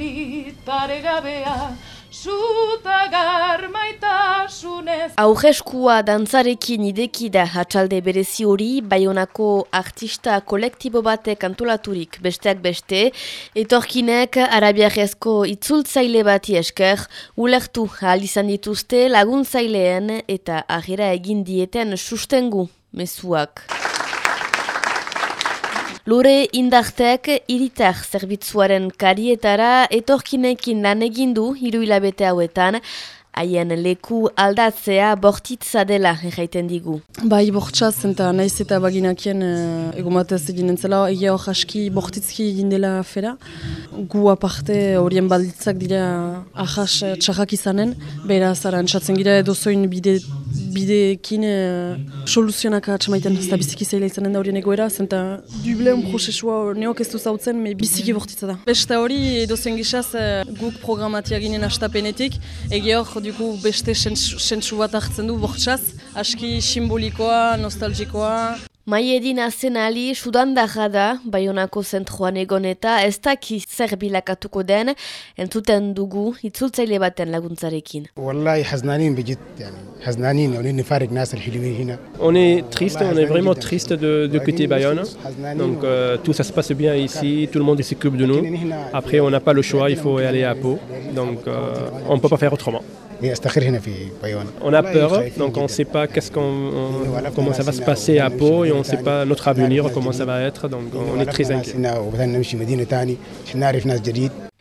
polit paregabea, suta garmaitasunez. Aurreskua dantzarekin idekida atxalde berezi hori, baionako artista kolektibo batek antolaturik besteak beste, etorkinek arabiarrezko itzultzaile bati esker, ulertu ahal izan dituzte laguntzaileen eta agera egin dieten sustengu mezuak. Lore indartek iritar zerbitzuaren karietara etorkinekin lan egindu hiru hilabete hauetan, haien leku aldatzea bortitza dela erraiten digu. Bai, bortxaz, eta naiz eta baginakien uh, egomatez egin entzela, egia hor aski bortitzki egin dela afera. Gu aparte horien balditzak dira ahas txarrak izanen, beraz, ara, entzatzen gira edo zoin bide bideekin uh, soluzionak atxamaiten ez da biziki zaila izanen da horien egoera, zenta dubleun prozesua neok ez du zautzen, me biziki bortitza da. Beste hori edo gizaz uh, guk programatia ginen astapenetik, egia hor dugu beste sentsu bat hartzen du bortzaz, aski simbolikoa, nostalgikoa, Mai edin azen ali, sudandarra da, Bayonako zentroan egon eta ez daki zer bilakatuko den, entzuten dugu itzultzaile baten laguntzarekin. Wallahi haznanin bejit, yani, haznanin, on est farik nas al-hilwin hina. On est triste, on est vraiment triste de, de quitter Bayonne. Donc euh, tout ça se passe bien ici, tout le monde s'occupe de nous. Après, on n'a pas le choix, il faut aller à Pau. Donc euh, on ne peut pas faire autrement. On a peur, donc on ne sait pas qu'est-ce qu'on, comment ça va se passer à Pau et on ne sait pas notre avenir, comment ça va être, donc on est très inquiet.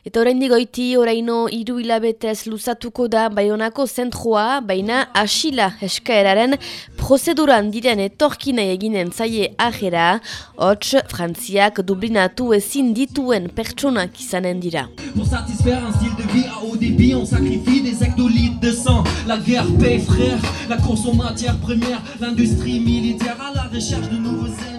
Eta orain digoiti, oraino iru hilabetez luzatuko da Baionako zentroa, baina asila eskaeraren prozeduran diren etorkina eginen zaie ajera, hots Frantziak dublinatu ezin dituen pertsonak izanen dira. Pour satisfaire un style de vie à haut débit, on sacrifie des hectolitres de. La guerre paye frère, la consommation première, l'industrie militaire à la recherche de nouveaux ennemis.